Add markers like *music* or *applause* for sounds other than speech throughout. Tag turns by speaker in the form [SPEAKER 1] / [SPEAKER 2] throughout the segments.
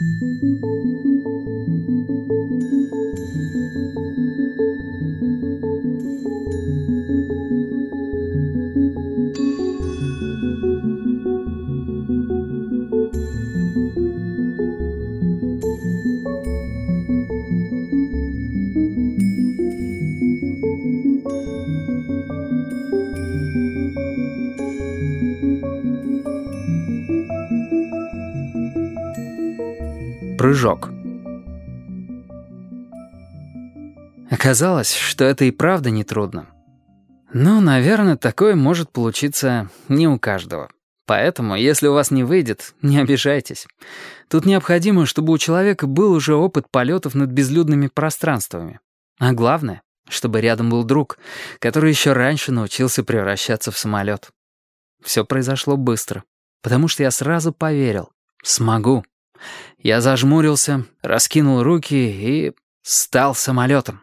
[SPEAKER 1] Música Прыжок. Оказалось, что это и правда нетрудно. Ну, наверное, такое может получиться не у каждого. Поэтому, если у вас не выйдет, не обижайтесь. Тут необходимо, чтобы у человека был уже опыт полетов над безлюдными пространствами. А главное, чтобы рядом был друг, который еще раньше научился превращаться в самолет. Все произошло быстро, потому что я сразу поверил. Смогу. Я зажмурился, раскинул руки и стал самолетом.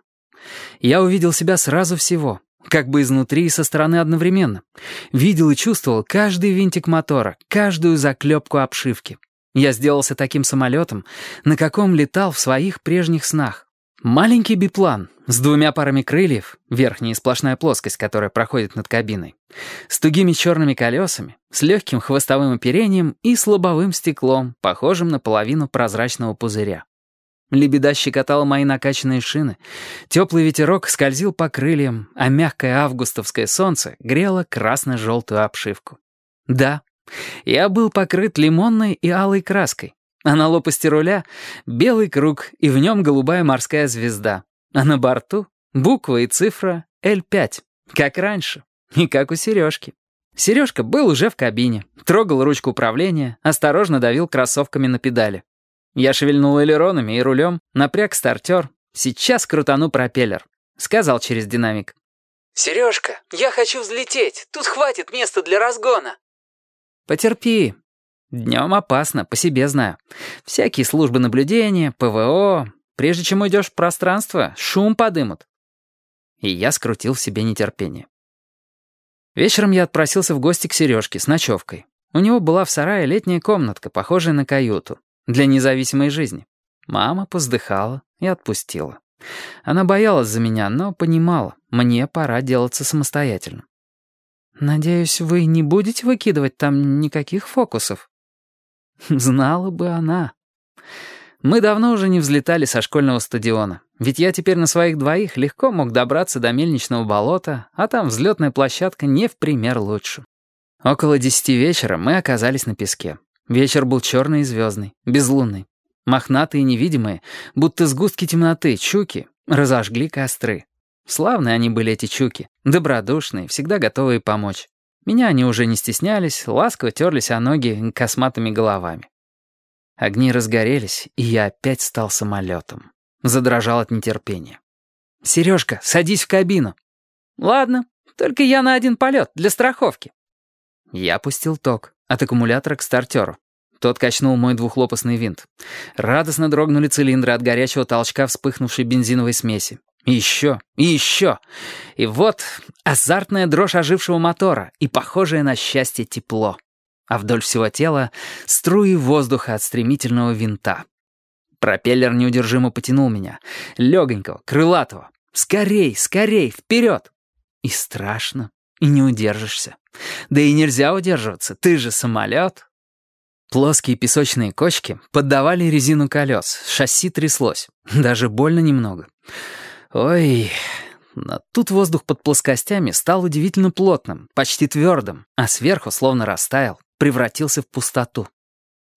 [SPEAKER 1] Я увидел себя сразу всего, как бы изнутри и со стороны одновременно. Видел и чувствовал каждый винтик мотора, каждую заклепку обшивки. Я сделался таким самолетом, на каком летал в своих прежних снах. Маленький биплан с двумя парами крыльев, верхняя сплошная плоскость, которая проходит над кабиной, с тугими черными колесами, с легким хвостовым оперением и с лобовым стеклом, похожим на половину прозрачного пузыря. Лебеда щекотала мои накачанные шины, теплый ветерок скользил по крыльям, а мягкое августовское солнце грело красно-желтую обшивку. Да, я был покрыт лимонной и алой краской, а на лопасти руля белый круг и в нем голубая морская звезда, а на борту буква и цифра L5, как раньше, и как у Сережки. Сережка был уже в кабине, трогал ручку управления, осторожно давил кроссовками на педали. Я шевельнул элеронами и рулем, напряг стартер. Сейчас крутану пропеллер. Сказал через динамик.
[SPEAKER 2] «Сережка, я хочу взлететь. Тут хватит места для разгона».
[SPEAKER 1] «Потерпи. Днем опасно, по себе знаю. Всякие службы наблюдения, ПВО. Прежде чем уйдешь в пространство, шум подымут». И я скрутил в себе нетерпение. Вечером я отпросился в гости к Сережке с ночевкой. У него была в сарае летняя комнатка, похожая на каюту, для независимой жизни. Мама поздыхала и отпустила. Она боялась за меня, но понимала, мне пора делаться самостоятельно. «Надеюсь, вы не будете выкидывать там никаких фокусов?» *laughs* Знала бы она. Мы давно уже не взлетали со школьного стадиона, ведь я теперь на своих двоих легко мог добраться до мельничного болота, а там взлетная площадка не в пример лучше. Около десяти вечера мы оказались на песке. Вечер был черный и звездный, безлунный. Мохнатые невидимые, будто сгустки темноты, чуки, разожгли костры. Славные они были, эти чуки, добродушные, всегда готовые помочь. Меня они уже не стеснялись, ласково терлись о ноги косматыми головами. Огни разгорелись, и я опять стал самолетом. Задрожал от нетерпения. «Сережка, садись в кабину». «Ладно, только я на один полет, для страховки». Я опустил ток от аккумулятора к стартеру. Тот качнул мой двухлопастный винт. Радостно дрогнули цилиндры от горячего толчка вспыхнувшей бензиновой смеси. И еще, и еще. И вот азартная дрожь ожившего мотора и похожее на счастье тепло. А вдоль всего тела струи воздуха от стремительного винта. Пропеллер неудержимо потянул меня. Легонького, крылатого. Скорей, скорей, вперед! И страшно, и не удержишься. Да и нельзя удерживаться, ты же самолет. Плоские песочные кочки поддавали резину колес, шасси тряслось, даже больно немного. Ой, но тут воздух под плоскостями стал удивительно плотным, почти твердым, а сверху словно растаял, превратился в пустоту.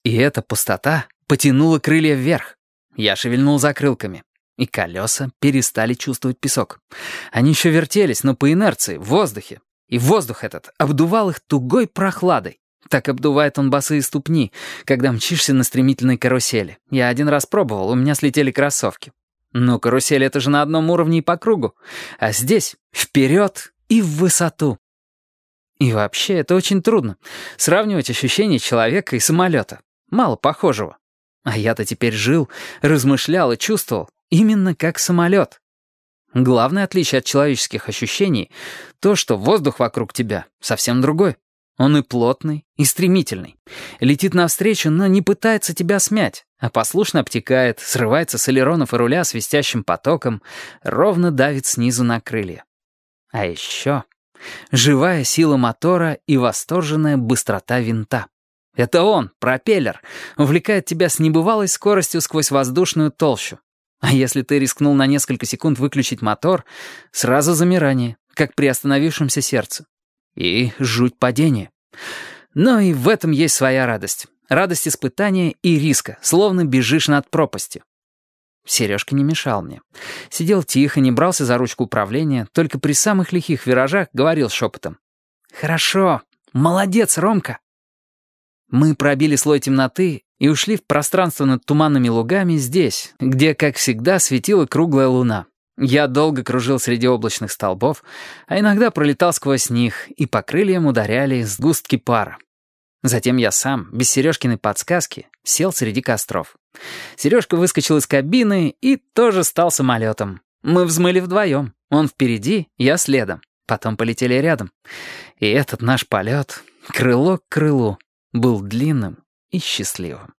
[SPEAKER 1] И эта пустота потянула крылья вверх. Я шевельнул закрылками, и колеса перестали чувствовать песок. Они еще вертелись, но по инерции, в воздухе. И воздух этот обдувал их тугой прохладой. Так обдувает он босые ступни, когда мчишься на стремительной карусели. Я один раз пробовал, у меня слетели кроссовки. Но карусель — это же на одном уровне и по кругу. А здесь вперед и в высоту. И вообще, это очень трудно. Сравнивать ощущения человека и самолета. Мало похожего. А я-то теперь жил, размышлял и чувствовал именно как самолет. Главное отличие от человеческих ощущений — то, что воздух вокруг тебя совсем другой. Он и плотный, и стремительный. Летит навстречу, но не пытается тебя смять, а послушно обтекает, срывается с элеронов и руля свистящим потоком, ровно давит снизу на крылья. А еще живая сила мотора и восторженная быстрота винта. Это он, пропеллер, увлекает тебя с небывалой скоростью сквозь воздушную толщу. А если ты рискнул на несколько секунд выключить мотор, сразу замирание, как при остановившемся сердце. И жуть падения. Но и в этом есть своя радость. Радость испытания и риска, словно бежишь над пропастью. Сережка не мешал мне. Сидел тихо, не брался за ручку управления, только при самых лихих виражах говорил шепотом. «Хорошо. Молодец, Ромка». Мы пробили слой темноты и ушли в пространство над туманными лугами здесь, где, как всегда, светила круглая луна. Я долго кружил среди облачных столбов, а иногда пролетал сквозь них, и по крыльям ударяли сгустки пара. Затем я сам, без Сережкиной подсказки, сел среди костров. Сережка выскочил из кабины и тоже стал самолетом. Мы взмыли вдвоем. Он впереди, я следом. Потом полетели рядом. И этот наш полет, крыло к крылу, был длинным и счастливым.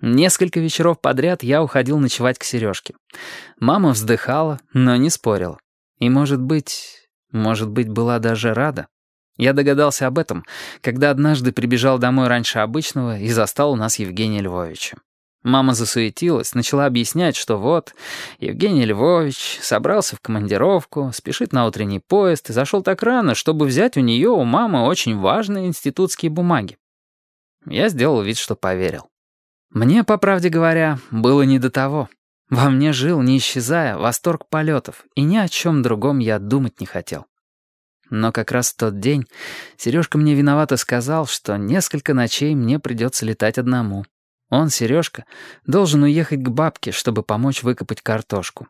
[SPEAKER 1] Несколько вечеров подряд я уходил ночевать к Сережке. Мама вздыхала, но не спорила. И, может быть, может быть, была даже рада. Я догадался об этом, когда однажды прибежал домой раньше обычного и застал у нас Евгения Львовича. Мама засуетилась, начала объяснять, что вот, Евгений Львович собрался в командировку, спешит на утренний поезд и зашел так рано, чтобы взять у нее, у мамы, очень важные институтские бумаги. Я сделал вид, что поверил. Мне, по правде говоря, было не до того. Во мне жил, не исчезая, восторг полетов, и ни о чем другом я думать не хотел. Но как раз в тот день Сережка мне виновато сказал, что несколько ночей мне придется летать одному. Он, Сережка, должен уехать к бабке, чтобы помочь выкопать картошку.